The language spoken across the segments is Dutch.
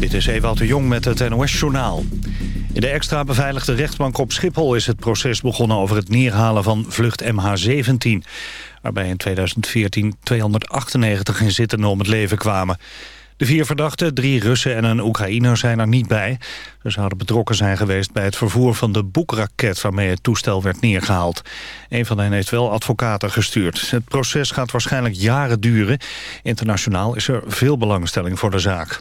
Dit is Ewout de Jong met het NOS-journaal. In de extra beveiligde rechtbank op Schiphol is het proces begonnen over het neerhalen van vlucht MH17. Waarbij in 2014 298 inzittenden om het leven kwamen. De vier verdachten, drie Russen en een Oekraïner, zijn er niet bij. Ze zouden betrokken zijn geweest bij het vervoer van de boekraket... waarmee het toestel werd neergehaald. Een van hen heeft wel advocaten gestuurd. Het proces gaat waarschijnlijk jaren duren. Internationaal is er veel belangstelling voor de zaak.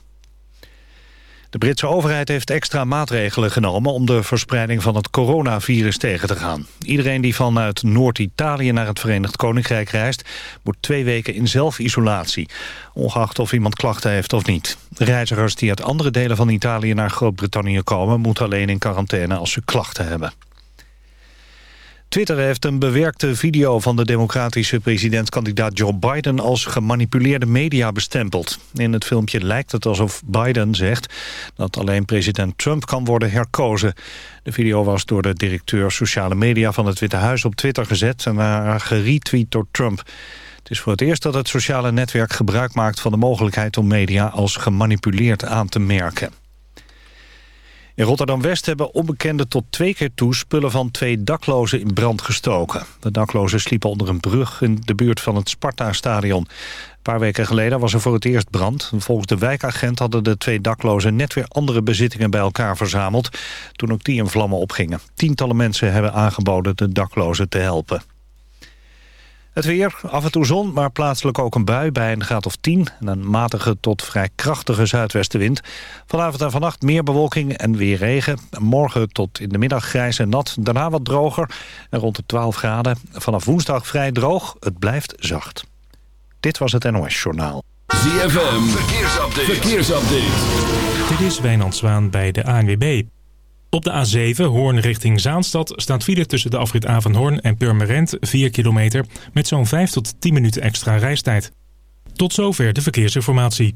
De Britse overheid heeft extra maatregelen genomen om de verspreiding van het coronavirus tegen te gaan. Iedereen die vanuit Noord-Italië naar het Verenigd Koninkrijk reist, moet twee weken in zelfisolatie. Ongeacht of iemand klachten heeft of niet. Reizigers die uit andere delen van Italië naar Groot-Brittannië komen, moeten alleen in quarantaine als ze klachten hebben. Twitter heeft een bewerkte video van de democratische presidentskandidaat Joe Biden als gemanipuleerde media bestempeld. In het filmpje lijkt het alsof Biden zegt dat alleen president Trump kan worden herkozen. De video was door de directeur sociale media van het Witte Huis op Twitter gezet en geretweet door Trump. Het is voor het eerst dat het sociale netwerk gebruik maakt van de mogelijkheid om media als gemanipuleerd aan te merken. In Rotterdam-West hebben onbekenden tot twee keer toe spullen van twee daklozen in brand gestoken. De daklozen sliepen onder een brug in de buurt van het Sparta-stadion. Een paar weken geleden was er voor het eerst brand. Volgens de wijkagent hadden de twee daklozen net weer andere bezittingen bij elkaar verzameld... toen ook die in vlammen opgingen. Tientallen mensen hebben aangeboden de daklozen te helpen. Het weer, af en toe zon, maar plaatselijk ook een bui bij een graad of 10... en een matige tot vrij krachtige zuidwestenwind. Vanavond en vannacht meer bewolking en weer regen. Morgen tot in de middag grijs en nat, daarna wat droger... en rond de 12 graden. Vanaf woensdag vrij droog, het blijft zacht. Dit was het NOS Journaal. ZFM, verkeersupdate. verkeersupdate. Dit is Wijnand Zwaan bij de ANWB. Op de A7 Hoorn richting Zaanstad staat file tussen de afrit Avanhoorn en Purmerend 4 kilometer met zo'n 5 tot 10 minuten extra reistijd. Tot zover de verkeersinformatie.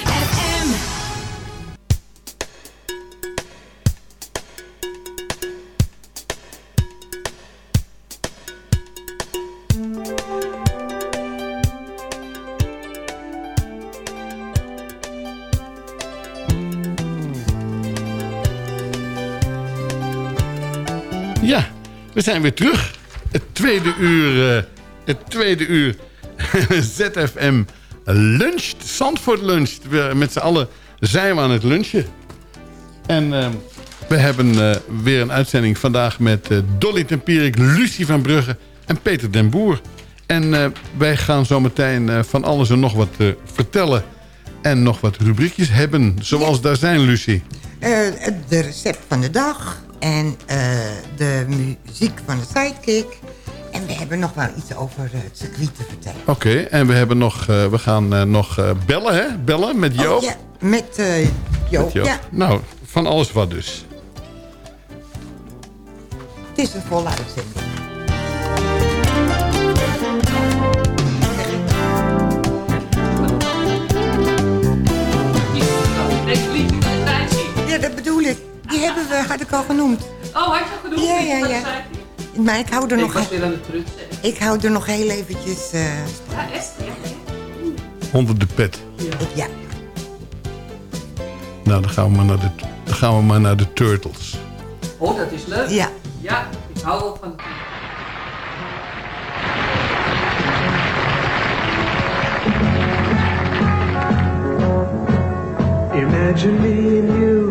We zijn weer terug. Het tweede uur eh, Het tweede uur ZFM luncht. Zandvoort luncht. We, met z'n allen zijn we aan het lunchen. En eh, we hebben eh, weer een uitzending vandaag met eh, Dolly Tempierik, Lucie van Brugge en Peter den Boer. En wij gaan zo meteen eh, van alles en nog wat vertellen. En nog wat rubriekjes hebben. Zoals daar zijn, Lucie. De recept van de dag en eh, de muziek van de sidekick. En we hebben nog wel iets over het circuit te vertellen. Oké, en we, hebben nog, eh, we gaan eh, nog bellen, hè? Bellen met Joop. Oh, ja, met Joop, Met Joop. ja. Nou, van alles wat dus. Het is een volle uitzending. Hebben we, had ik al genoemd. Oh, had je al genoemd? Ja, ja, ja. Maar ik hou er Ik nog... was weer aan het prutsen. Ik hou er nog heel eventjes... eh, Ja, Esther. Onder de pet. ja. Nou, dan gaan we maar naar de, dan gaan we maar naar de Turtles. Oh, dat is leuk. Ja. Ja, ik hou ook van... Imagine me and you,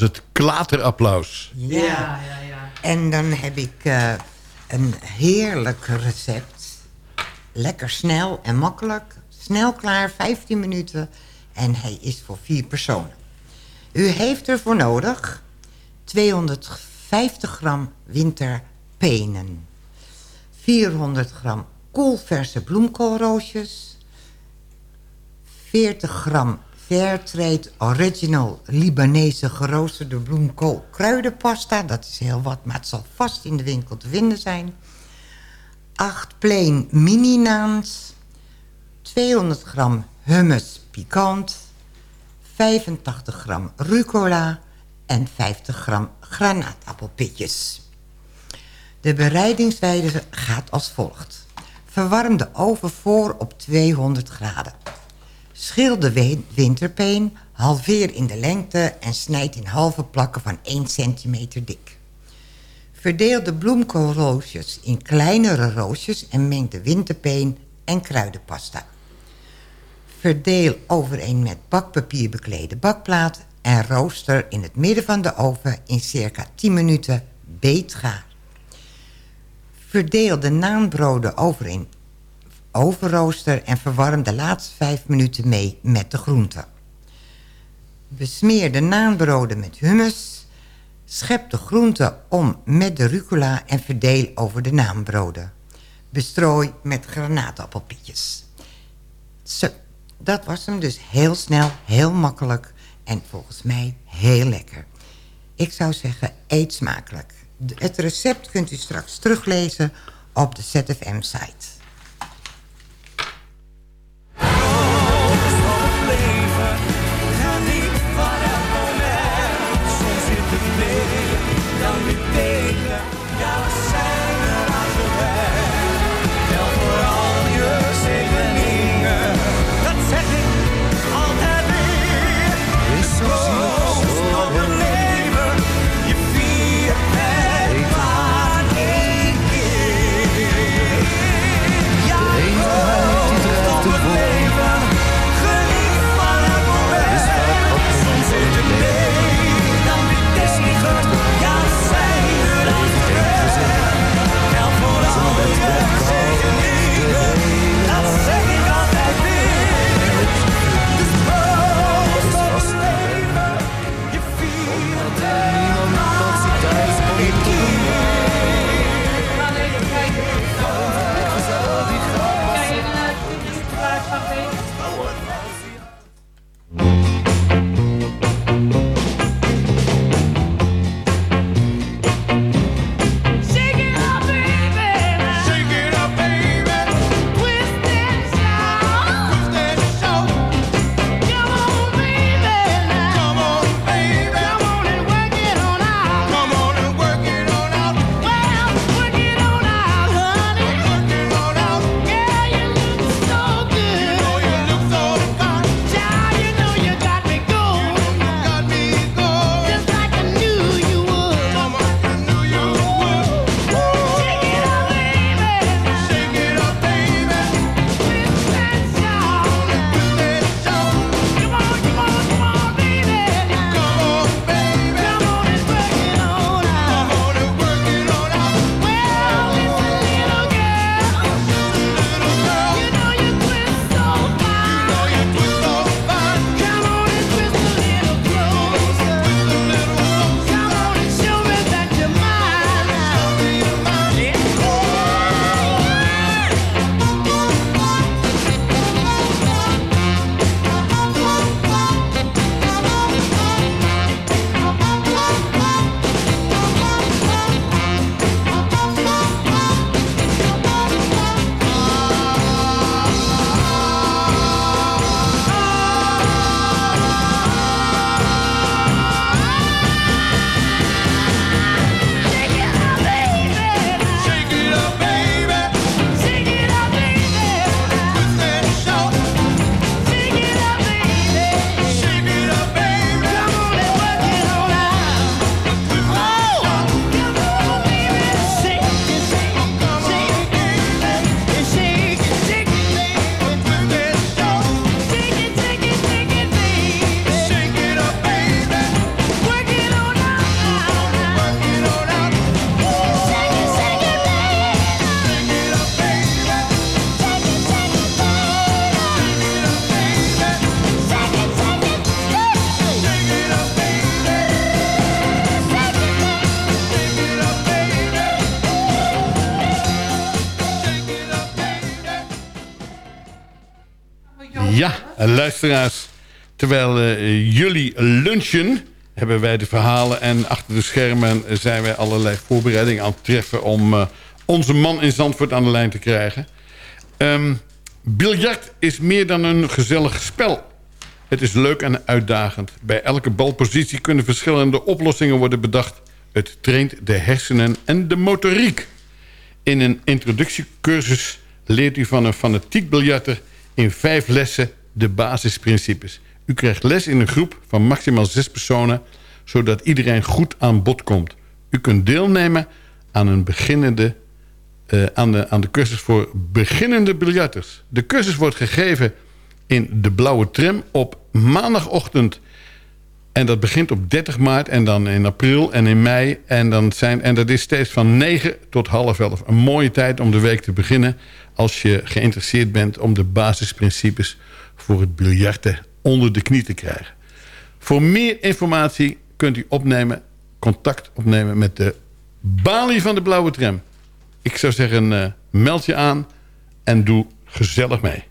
Was het klaterapplaus. ja. Ja, ja, ja. En dan heb ik eh, een heerlijk recept. Lekker snel en makkelijk. Snel klaar, 15 minuten. En hij is voor vier personen. U heeft ervoor nodig 250 gram winterpenen. 400 gram koelverse bloemkoolroosjes. 40 gram Fairtrade Original Libanese geroosterde bloemkool kruidenpasta. Dat is heel wat, maar het zal vast in de winkel te vinden zijn. 8 plain mini naans. 200 gram hummus pikant. 85 gram rucola en 50 gram granaatappelpitjes. De bereidingswijze gaat als volgt. Verwarm de oven voor op 200 graden. Schil de winterpeen, halveer in de lengte en snijd in halve plakken van 1 centimeter dik. Verdeel de bloemkoolroosjes in kleinere roosjes en meng de winterpeen en kruidenpasta. Verdeel over een met bakpapier beklede bakplaat en rooster in het midden van de oven in circa 10 minuten beetgaar. Verdeel de naanbroden over een ovenrooster en verwarm de laatste 5 minuten mee met de groenten. Besmeer de naanbroden met hummus. Schep de groenten om met de rucola en verdeel over de naanbroden. Bestrooi met granaatappelpietjes. Zo, dat was hem dus heel snel, heel makkelijk en volgens mij heel lekker. Ik zou zeggen, eet smakelijk. Het recept kunt u straks teruglezen op de ZFM-site. Luisteraars. Terwijl eh, jullie lunchen, hebben wij de verhalen... en achter de schermen zijn wij allerlei voorbereidingen aan het treffen... om eh, onze man in Zandvoort aan de lijn te krijgen. Ehm biljart is meer dan een gezellig spel. Het is leuk en uitdagend. Bij elke balpositie kunnen verschillende oplossingen worden bedacht. Het traint de hersenen en de motoriek. In een introductiecursus leert u van een fanatiek biljarter... in vijf lessen de basisprincipes. U krijgt les in een groep van maximaal zes personen... zodat iedereen goed aan bod komt. U kunt deelnemen aan, een beginnende, eh, aan, de, aan de cursus voor beginnende biljarters. De cursus wordt gegeven in de blauwe tram op maandagochtend... En dat begint op 30 maart en dan in april en in mei. En, dan zijn, en dat is steeds van 9 tot half 11. Een mooie tijd om de week te beginnen... als je geïnteresseerd bent om de basisprincipes... voor het biljarten onder de knie te krijgen. Voor meer informatie kunt u opnemen, contact opnemen... met de balie van de Blauwe Tram. Ik zou zeggen, eh, meld je aan en doe gezellig mee.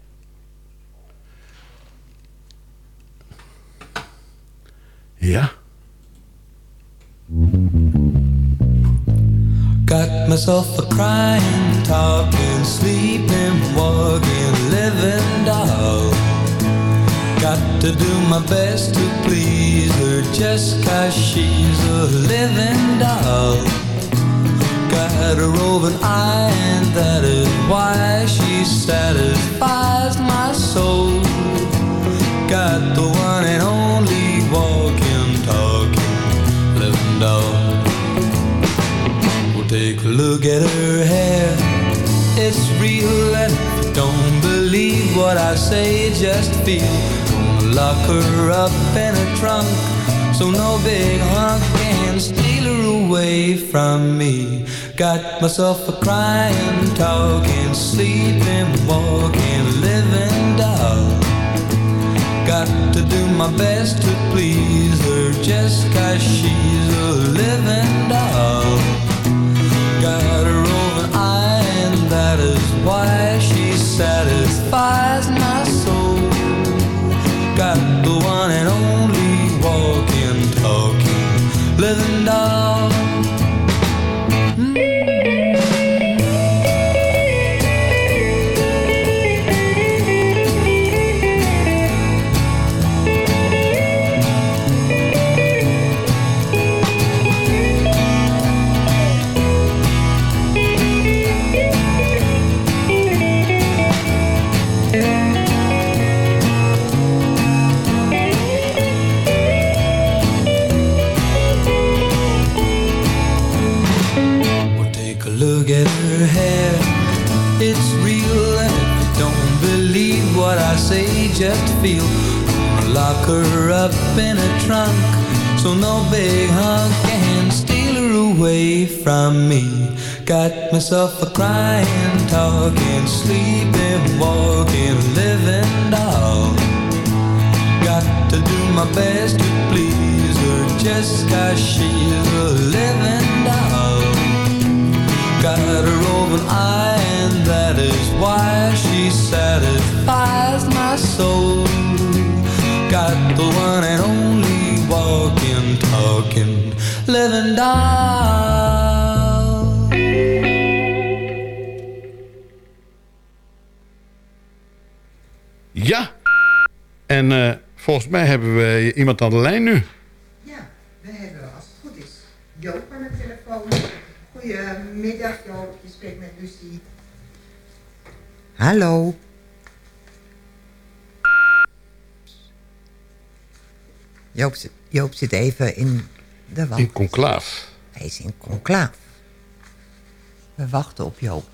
Ja. Myself crying, talking, sleeping, walking, living. Got to do my best to please her just cause she's a living doll. Got a roving eye and that is why she satisfies my soul. Got the one and only walking, talking, living doll. Well, take a look at her hair. It's real, and don't believe what I say, just feel. Lock her up in a trunk, so no big hunk can steal her away from me. Got myself a crying, talking, sleeping, walking, living doll. Got to do my best to please her just cause she's a living doll. Feel. Lock her up in a trunk, so no big hunk can steal her away from me. Got myself a crying, talking, sleeping, walking, living doll. Got to do my best to please her just cause she's a living doll. Got a roving eye and that is why she satisfies my soul. Got the one and only walking, talking, living doll. Ja. En eh, volgens mij hebben we iemand aan de lijn nu. Ja, we hebben, als het goed is, Joop aan de telefoon. Goedemiddag Joop, Hallo. Joop, zit- Joop zit even in de wacht. In conclaaf. Hij is in conclaaf. We wachten op Joop.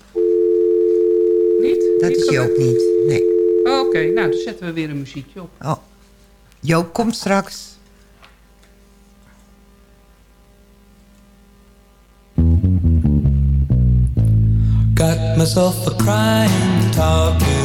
Niet? Dat Niet is? Joop niet, nee. Oh, Oké, nou dan zetten we weer een muziekje op. Oh, Joop komt straks. Got myself a crying, talking,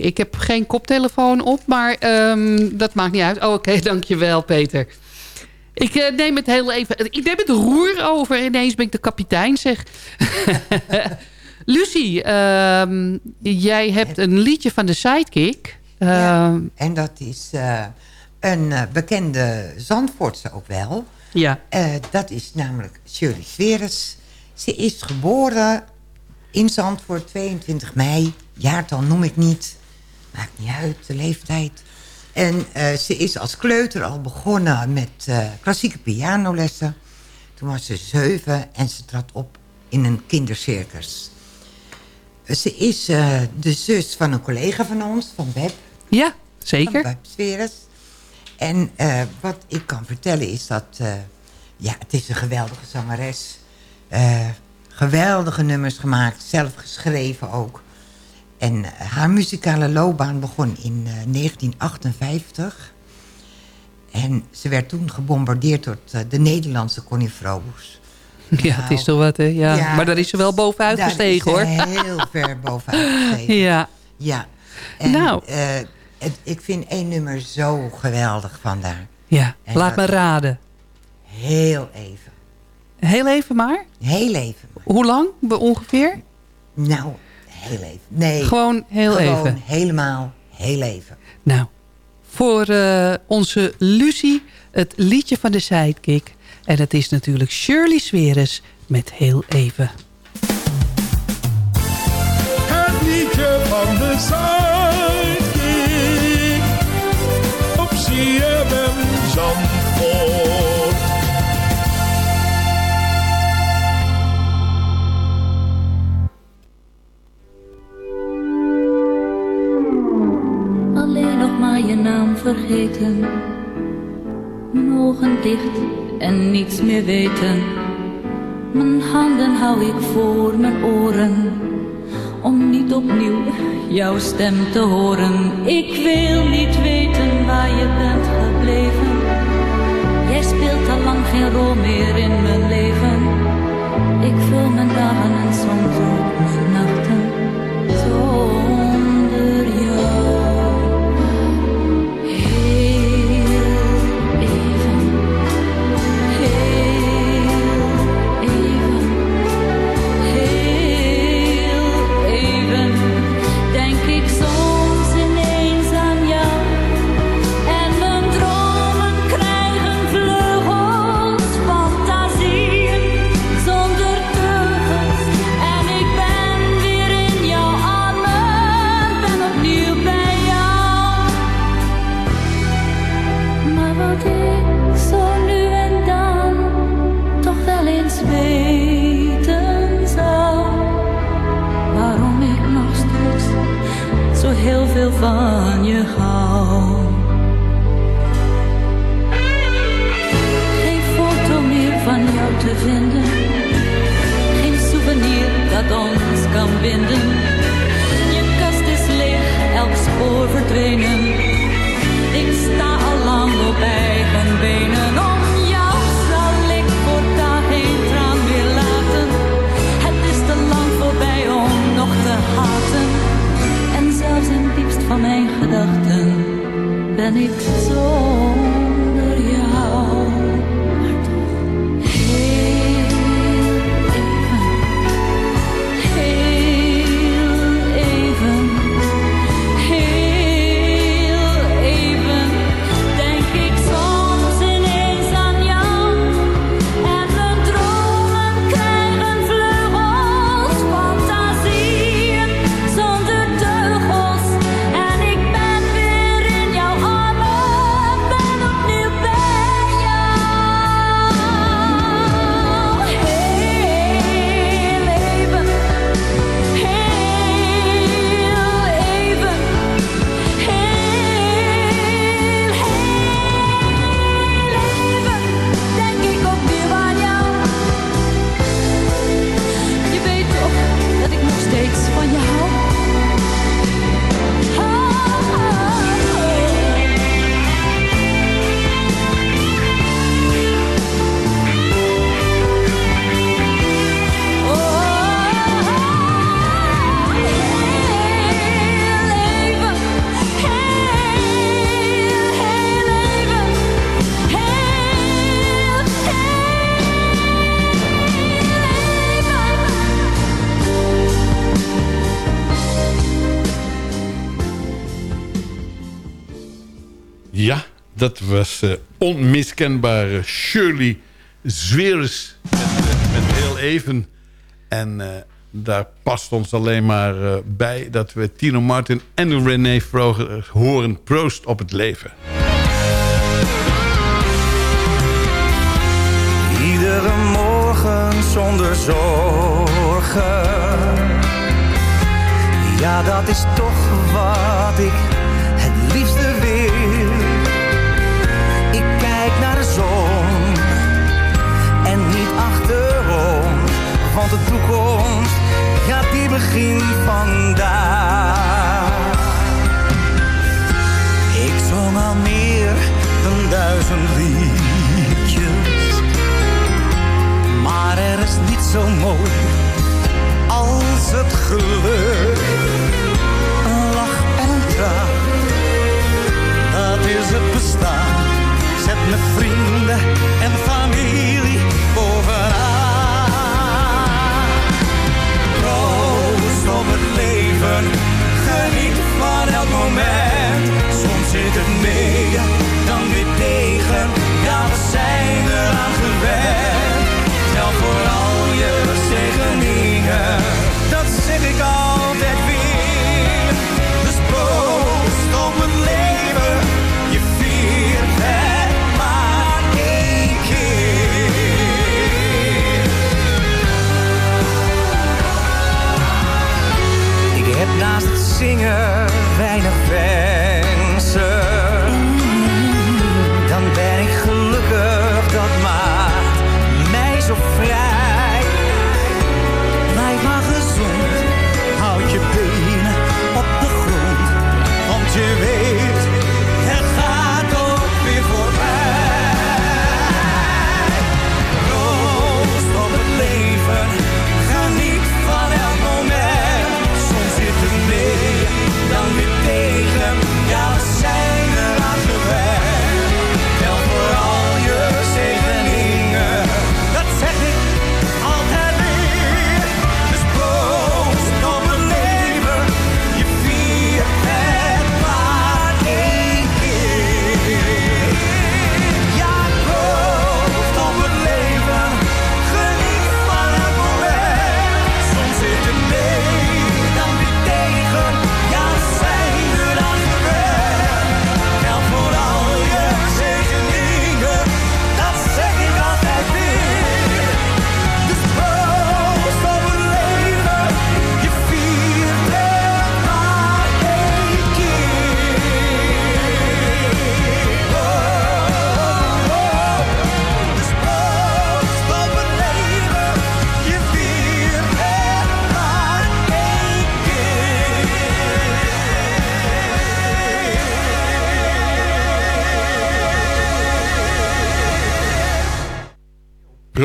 ik heb geen koptelefoon op, maar ehm, dat maakt niet uit. Oh, Oké, dankjewel Peter. Ik eh, neem het heel even... Ik neem het roer over. Ineens ben ik de kapitein, zeg. Lucie, ehm, jij hebt een liedje van de Sidekick. Ja, Ehm, en dat is eh, een eh, bekende Zandvoortse ook wel. Ja. Dat is namelijk Shirley Sweres. Ze is geboren in Zandvoort 22 mei. Jaartal noem ik niet. Maakt niet uit, de leeftijd. En eh, ze is als kleuter al begonnen met eh, klassieke pianolessen. Toen was ze zeven en ze trad op in een kindercircus. Ze is eh, de zus van een collega van ons, van Web. Ja, zeker. Van Web. En wat ik kan vertellen is dat... ja, het is een geweldige zangeres. Geweldige nummers gemaakt, zelf geschreven ook. En eh, haar muzikale loopbaan begon in eh, 1958. En ze werd toen gebombardeerd door eh, de Nederlandse Connie. Ja, het is toch wat, hè? Ja. Ja, maar daar is ze wel bovenuit Daar gestegen, hoor. heel ver bovenuit gestegen. Ja. Ja. En, Nou. eh, het- ik vind één nummer zo geweldig van daar. Ja, En laat me raden. Heel even. Heel even maar? Heel even. Hoe lang ongeveer? Nou, heel even. Nee. Gewoon heel gewoon even. helemaal heel even. Nou, voor eh, onze Lucie het liedje van de Sidekick. En dat is natuurlijk Shirley Sweres met Heel Even. Het liedje van de Sidekick je naam vergeten. Mijn ogen dicht en niets meer weten. Mijn handen hou ik voor mijn oren. Om niet opnieuw jouw stem te horen. Ik wil niet weten waar je bent gebleven. Jij speelt al lang geen rol meer in mijn leven. Ik vul mijn dagen en soms ook mijn dat was eh, onmiskenbare Shirley Zweres met, eh, met heel even. En eh, daar past ons alleen maar eh, bij dat we Tino Martin en René Vroger horen. Proost op het leven. Iedere morgen zonder zorgen. Ja, dat is toch wat ik het liefste wil. Want de toekomst, ja, die begint vandaag. Ik zong al meer dan duizend liedjes. Maar er is niet zo mooi als het geluk. Een lach en een traan, dat is het bestaan. Zet mijn vrienden en familie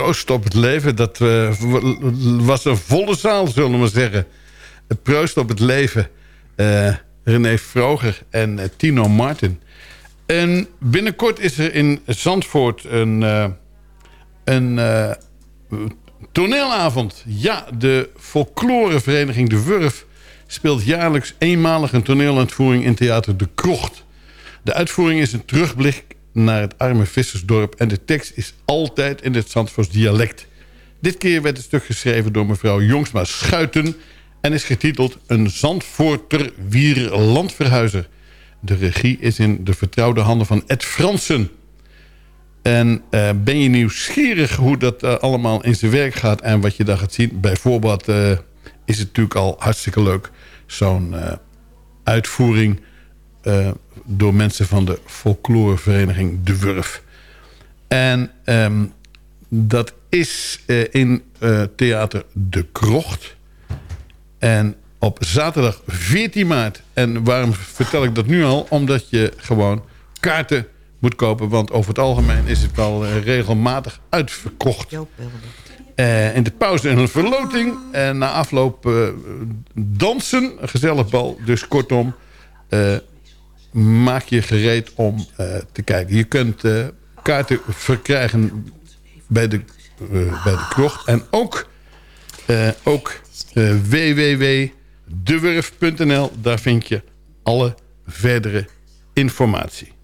Proost op het leven, dat was een volle zaal, zullen we maar zeggen. Proost op het leven, eh, René Vroger en eh, Tino Martin. En binnenkort is er in Zandvoort een, eh, een toneelavond. Ja, de folklorevereniging De Wurf speelt jaarlijks eenmalig een toneeluitvoering in theater De Krocht. De uitvoering is een terugblik naar het arme vissersdorp... en de tekst is altijd in het Zandvoors dialect. Dit keer werd het stuk geschreven door mevrouw Jongsma Schuiten... en is getiteld Een Zandvoorter Wier Landverhuizer. De regie is in de vertrouwde handen van Ed Fransen. En eh, ben je nieuwsgierig hoe dat eh, allemaal in zijn werk gaat... en wat je daar gaat zien? Bijvoorbeeld eh, is het natuurlijk al hartstikke leuk... zo'n uitvoering door mensen van de folklorevereniging De Wurf. En ehm, dat is eh, in eh, theater De Krocht. En op zaterdag 14 maart. En waarom vertel ik dat nu al? Omdat je gewoon kaarten moet kopen. Want over het algemeen is het al eh, regelmatig uitverkocht. Eh, in de pauze een verloting. En na afloop dansen. Een gezellig bal. Dus kortom, maak je gereed om eh, te kijken. Je kunt eh, kaarten verkrijgen bij de, eh, bij de krocht. En ook, ook www.dewurf.nl. Daar vind je alle verdere informatie.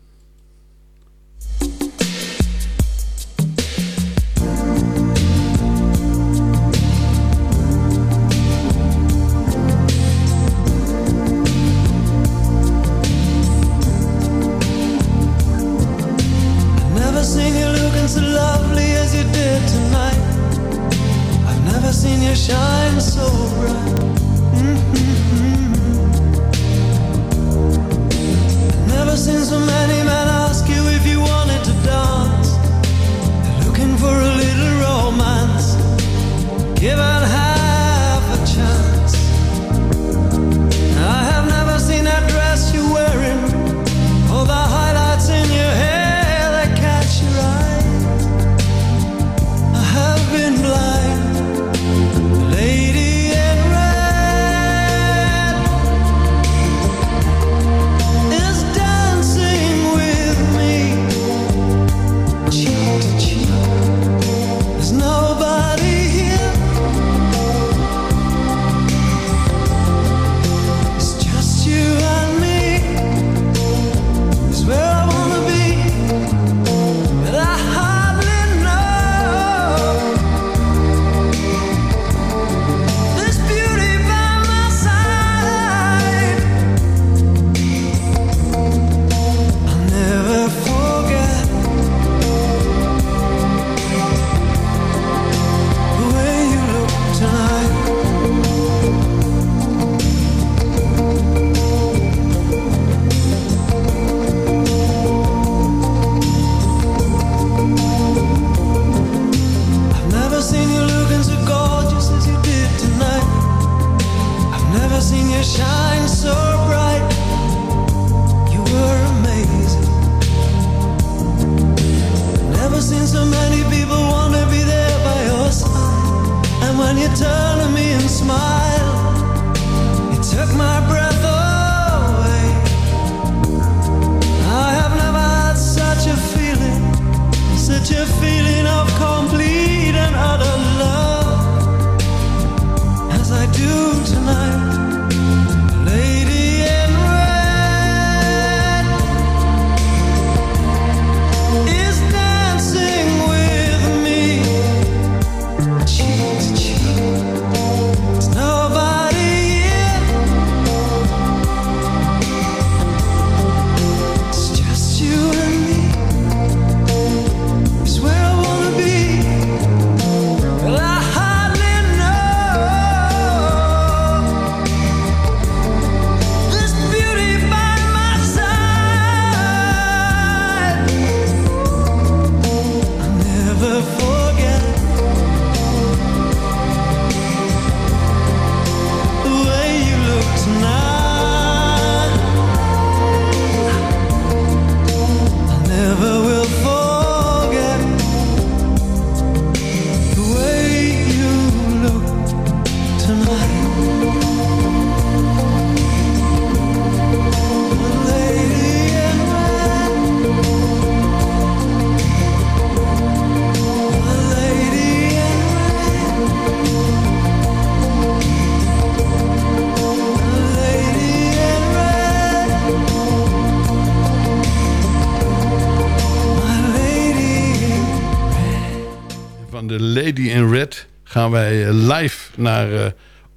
Gaan wij eh, live naar eh,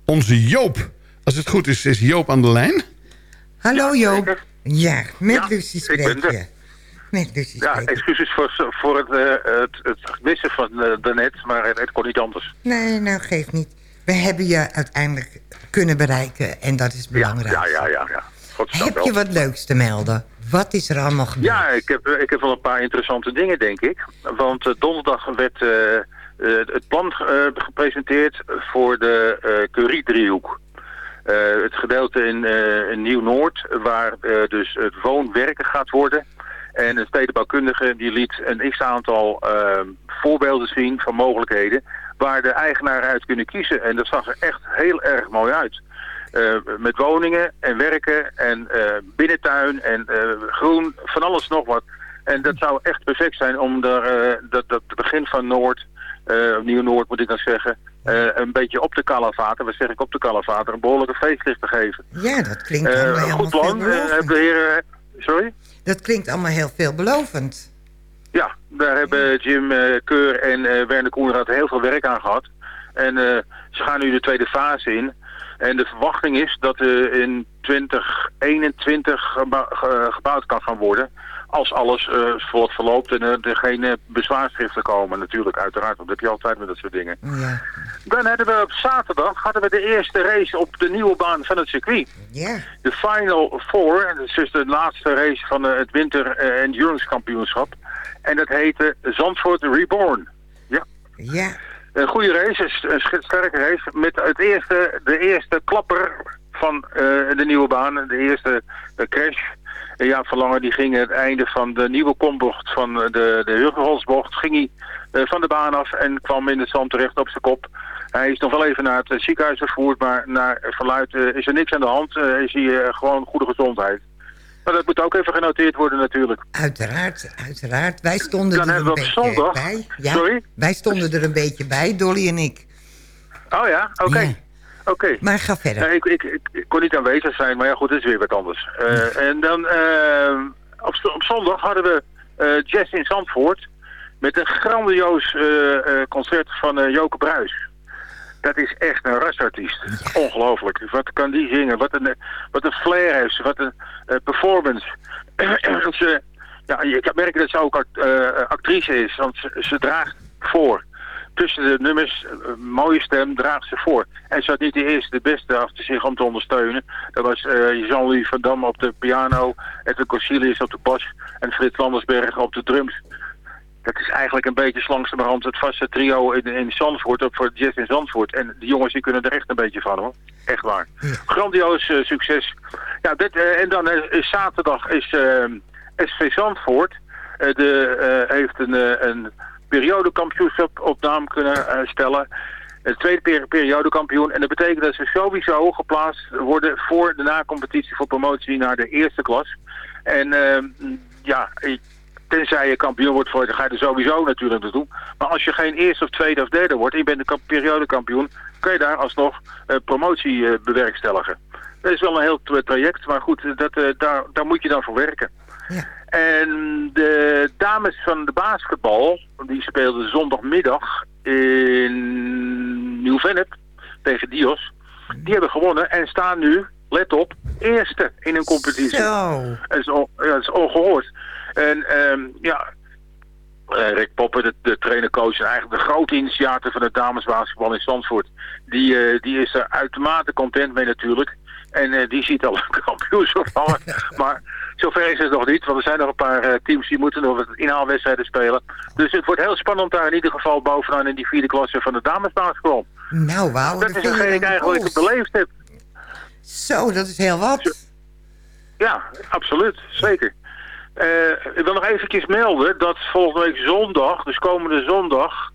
onze Joop. Als het goed is, is Joop aan de lijn. Hallo Joop. Ja, met Ja, Lucie spreek je. Met Lucie Ja, excuses voor, voor het, eh, het, het missen van eh, daarnet, maar het, het kon niet anders. Nee, nou geeft niet. We hebben je uiteindelijk kunnen bereiken en dat is belangrijk. Ja, ja, ja. ja. Godzijdank Heb je wat leuks te melden? Wat is er allemaal gebeurd? Ja, ik heb, ik heb wel een paar interessante dingen, denk ik. Want donderdag werd het plan eh, gepresenteerd voor de eh Curie-driehoek. Eh, het gedeelte in, eh, Nieuw-Noord, waar eh, dus het woon-werken gaat worden. En een stedenbouwkundige die liet een x-aantal eh, voorbeelden zien van mogelijkheden... waar de eigenaren uit kunnen kiezen. En dat zag er echt heel erg mooi uit. Eh, met woningen en werken en eh, binnentuin en eh, groen, van alles nog wat. En dat zou echt perfect zijn om daar, eh, dat, dat begin van Noord, eh Nieuw-Noord moet ik dan zeggen, eh, een beetje op de Kalavater, wat zeg ik op de Kalavater, een behoorlijke feestlicht te geven. Ja, dat klinkt Eh, allemaal helemaal goed plan, hebben de heren... Sorry? Dat klinkt allemaal heel veelbelovend. Ja, daar hebben Jim Keur en eh, Werner Koenraad heel veel werk aan gehad. En ze gaan nu de tweede fase in. En de verwachting is dat er in 2021 gebou- ge- gebouwd kan gaan worden. Als alles eh voort verloopt en er er geen eh, bezwaarschriften komen natuurlijk, uiteraard. Want dat heb je altijd met dat soort dingen. Ja. Dan hadden we op zaterdag hadden we de eerste race op de nieuwe baan van het circuit. Ja. De Final Four, dat is dus de laatste race van eh, het Winter eh, Endurance Kampioenschap. En dat heette Zandvoort Reborn. Ja. Ja. Een goede race, een sterke race. Met het eerste, de eerste klapper van eh, de nieuwe baan, de eerste eh, crash. En ja, Verlangen die ging het einde van de nieuwe kombocht van eh, de, de Hurgenholzbocht, ging hij eh, van de baan af en kwam in het zand terecht op zijn kop. Hij is nog wel even naar het eh, ziekenhuis vervoerd, maar naar verluid is er niks aan de hand. Eh, is hij gewoon goede gezondheid. Maar dat moet ook even genoteerd worden natuurlijk. Uiteraard, uiteraard. Wij stonden Dan er hebben een we op beetje zondag- bij. Ja, Sorry? Wij stonden er een beetje bij, Dolly en ik. Oh ja, oké. Oké. Maar ga verder. Ik, ik, ik, kon niet aanwezig zijn, maar ja goed, dat is weer wat anders. Eh, En dan eh, op, op zondag hadden we eh, Jazz in Zandvoort met een grandioos eh, concert van Joke Bruis. Dat is echt een rasartiest. Ongelooflijk. Wat kan die zingen? Wat een, wat een flair heeft ze. Wat een performance. ze, ja, je kan merken dat ze ook act- actrice is, want ze, ze draagt voor tussen de nummers, eh, mooie stem, draagt ze voor. En ze had niet de eerste, de beste achter zich om te ondersteunen. Dat was eh Jean-Louis van Dam op de piano, Edwin Corsilius op de bas en Frits Landersberg op de drums. Dat is eigenlijk een beetje langzamerhand het vaste trio in, in Zandvoort, ook voor jazz in Zandvoort. En die jongens die kunnen er echt een beetje van hoor. Echt waar. Grandioos eh, succes. Ja, dit, en dan is zaterdag is SV Zandvoort. de, heeft een, een periodekampioenschap op naam kunnen eh, stellen. Het tweede per periodekampioen. En dat betekent dat ze sowieso geplaatst worden voor de nacompetitie voor promotie naar de eerste klas. En ehm, ja, tenzij je kampioen wordt, dan ga je er sowieso natuurlijk naartoe. Maar als je geen eerste of tweede of derde wordt en je bent kamp- periodekampioen, kun je daar alsnog eh, promotie eh, bewerkstelligen. Dat is wel een heel tra- traject, maar goed, dat, daar, daar moet je dan voor werken. En de dames van de basketbal, die speelden zondagmiddag in Nieuw-Vennep tegen Dios. Die hebben gewonnen en staan nu, let op, eerste in een competitie. Zo. Dat is, on- ja, dat is ongehoord. En ehm, ja, eh, Rick Poppen, de, de trainer-coach en eigenlijk de grote initiator van het damesbasketbal in Zandvoort, die, eh, die is er uitermate content mee natuurlijk. En eh, die ziet al een kampioenschap maar zover is het nog niet, want er zijn nog een paar eh, teams die moeten nog wat inhaalwedstrijden spelen. Dus het wordt heel spannend daar in ieder geval bovenaan in die vierde klasse van de damesbasketbal. Nou, wauw. Dat is hetgeen ik eigenlijk beleefd heb. Zo, dat is heel wat. Ja, absoluut. Zeker. Eh, ik wil nog eventjes melden dat volgende week zondag, dus komende zondag,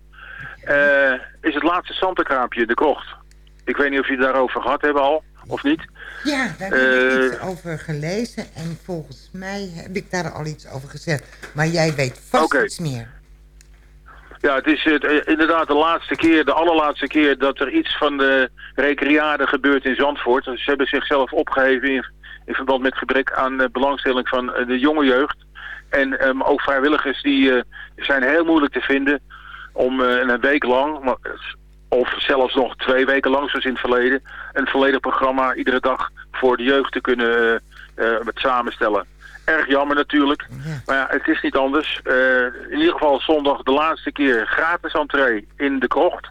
is het laatste Santenkraampje in de krocht. Ik weet niet of jullie daarover gehad hebben al, of niet. Ja, daar heb ik Eh, iets over gelezen en volgens mij heb ik daar al iets over gezegd. Maar jij weet vast Oké. iets meer. Ja, het is eh, inderdaad de laatste keer, de allerlaatste keer dat er iets van de recreade gebeurt in Zandvoort. Ze hebben zichzelf opgeheven in, in verband met gebrek aan eh, belangstelling van eh, de jonge jeugd. En ehm, ook vrijwilligers die eh, zijn heel moeilijk te vinden om eh, een week lang, maar- of zelfs nog twee weken lang zoals in het verleden, een volledig programma iedere dag voor de jeugd te kunnen eh, eh, met samenstellen. Erg jammer natuurlijk, maar ja, het is niet anders. Eh, in ieder geval zondag de laatste keer gratis entree in de krocht.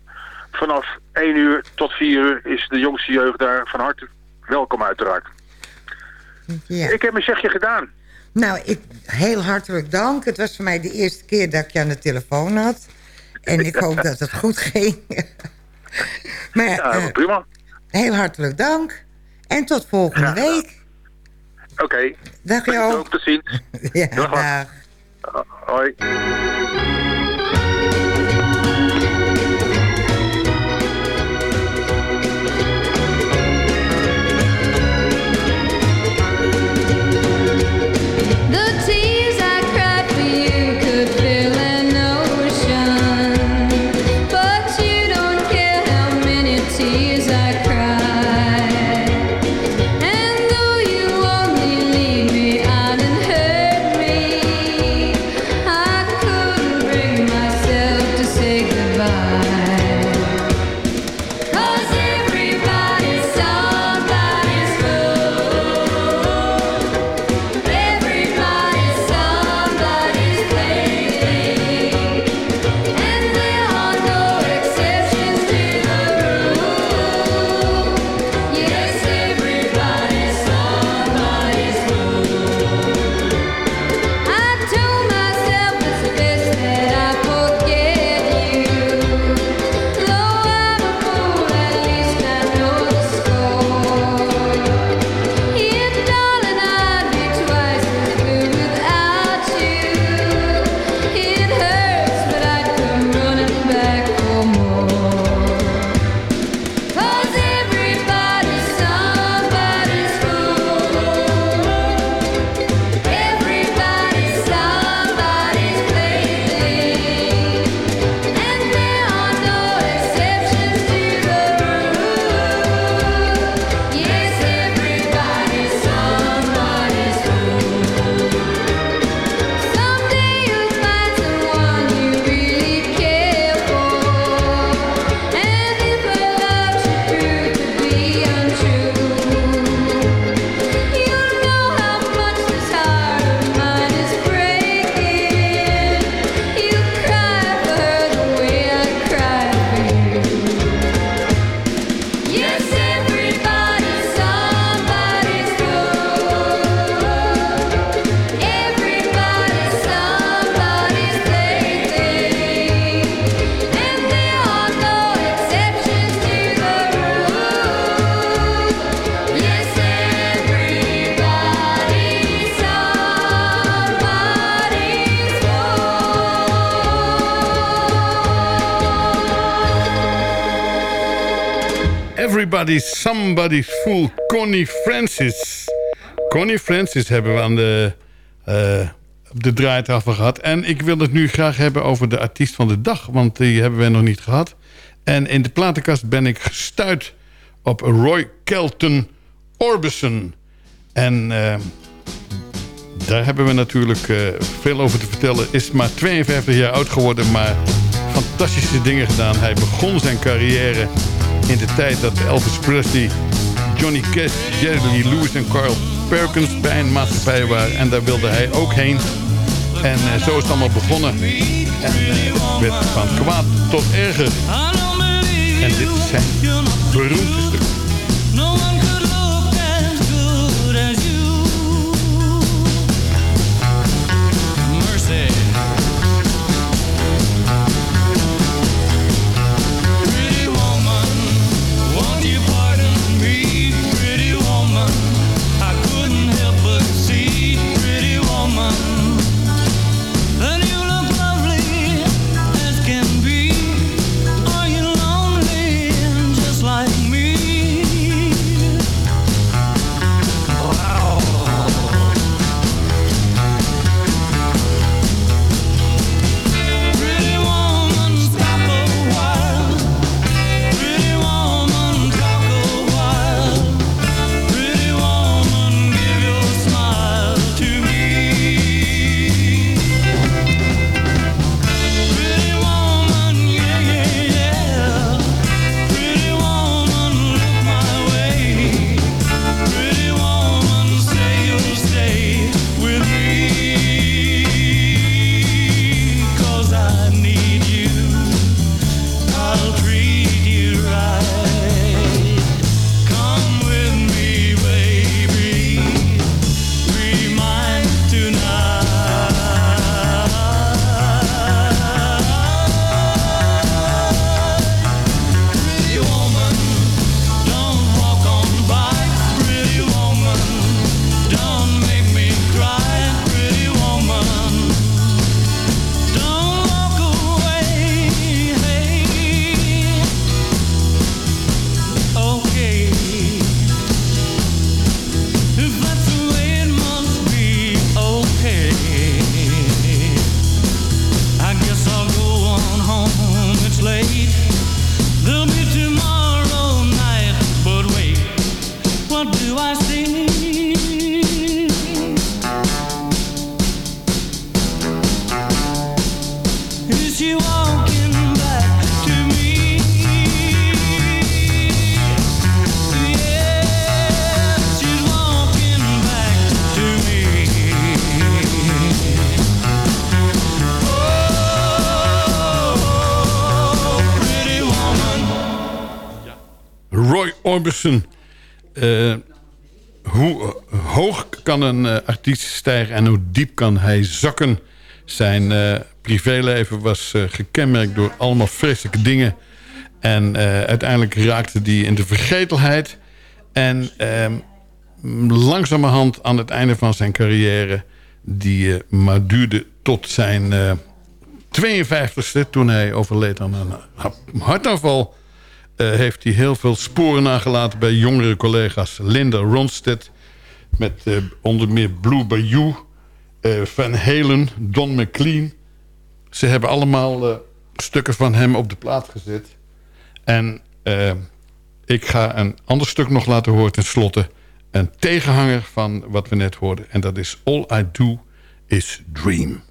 Vanaf 1 uur tot 4 uur is de jongste jeugd daar van harte welkom uiteraard. Ja. Ik heb mijn zegje gedaan. Nou, ik, heel hartelijk dank. Het was voor mij de eerste keer dat ik je aan de telefoon had. En ik hoop dat het goed ging. maar Ja, eh, prima. heel hartelijk dank. En tot volgende week. Oké. Dag Jo. Ook te zien. Ja, Dag. dag. Hoi. Everybody's Somebody's Fool, Connie Francis. Connie Francis hebben we aan de, op de draaitafel gehad. En ik wil het nu graag hebben over de artiest van de dag. Want die hebben we nog niet gehad. En in de platenkast ben ik gestuurd op Roy Kelton Orbison. En eh, daar hebben we natuurlijk eh, veel over te vertellen. Is maar 52 jaar oud geworden, maar fantastische dingen gedaan. Hij begon zijn carrière in de tijd dat Elvis Presley, Johnny Cash, Jerry Lewis en Carl Perkins bij een maatschappij waren. En daar wilde hij ook heen. En eh, zo is het allemaal begonnen. En eh, werd van kwaad tot erger. En dit is zijn beroemdste stuk. Eh, hoe hoog kan een eh, artiest stijgen en hoe diep kan hij zakken? Zijn eh, privéleven was gekenmerkt door allemaal vreselijke dingen. En uiteindelijk raakte hij in de vergetelheid. En ehm, langzamerhand aan het einde van zijn carrière... die maar duurde tot zijn eh, 52e... toen hij overleed aan een ha- hartaanval... eh, heeft hij heel veel sporen nagelaten bij jongere collega's. Linda Ronstadt met eh, onder meer Blue Bayou... eh, Van Halen, Don McLean. Ze hebben allemaal stukken van hem op de plaat gezet. En ik ga een ander stuk nog laten horen tenslotte. Een tegenhanger van wat we net hoorden. En dat is All I Do Is Dream.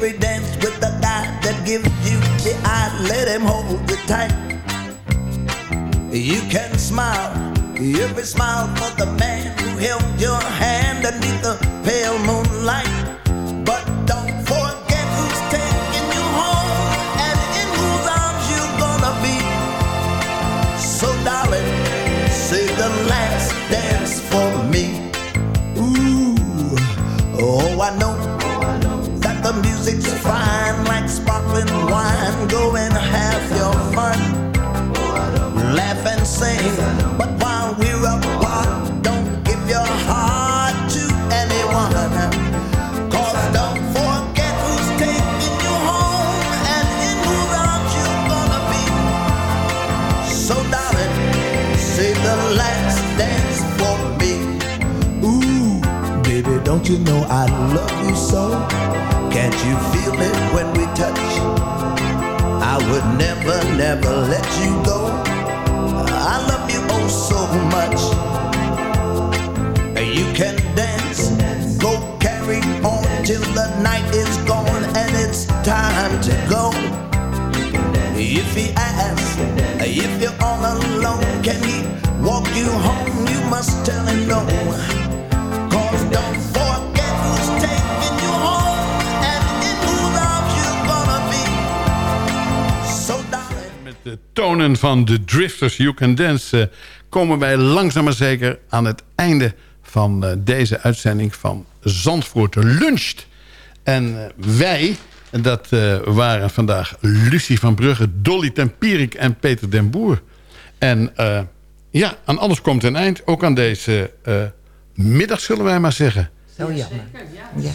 We dance with the guy that gives you the eye, let him hold you tight. You can smile, we smile for the man who held your hand don't you know I love you so? Can't you feel it when we touch? I would never, never let you go. I love you oh so much. You can dance, go carry on till the night is gone and it's time to go. If he asks, if you're all alone, can he walk you home? You must tell him no. Van de Drifters You Can Dance... eh, komen wij langzaam maar zeker aan het einde van eh, deze uitzending van Zandvoort Luncht. En eh, wij, dat eh, waren vandaag Lucie van Brugge, Dolly Tempierik en Peter den Boer. En eh, ja, aan alles komt een eind. Ook aan deze eh, middag, zullen wij maar zeggen. Zo jammer. Ja,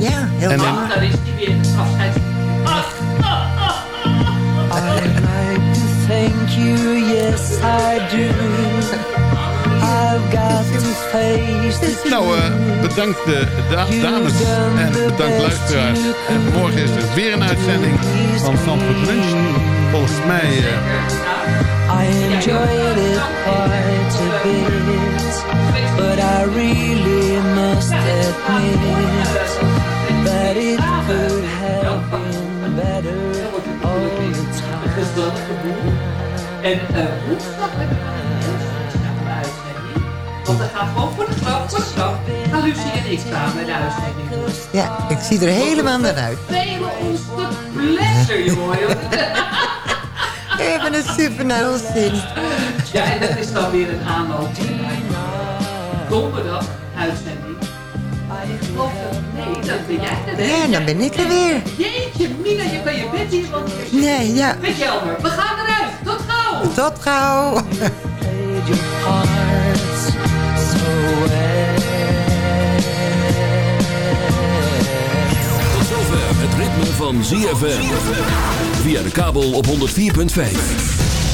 ja heel En- jammer. Daar is die weer afscheid. Ach, I'd like to thank you, yes I do. I've got to face the Nou, eh, bedankt eh, da- dames en bedankt luisteraars. En morgen is er weer een uitzending van Zandvoort Lunch. Volgens mij... eh, I enjoyed it quite a bit, but I really must admit En eh woensdag we een uitzending. Want dan gaat gewoon voor de grap, voor de grap. Gaan Lucie en ik samen de uitzending doen. Ja, ik zie er helemaal naar uit. Spelen ons de pleasure, jongen. We hebben het super naar ons zin. Ja, en dat is dan weer een aanloop. Donderdag uitzending. Nee, dat ben jij er, hè? Ja, dan ben ik er weer. Jeetje, Mina, je kan je bed hier, want... Nee, ja. Met Jelmer, we gaan eruit. Tot gauw. Tot gauw. Tot zover het ritme van ZFM. Via de kabel op 104.5.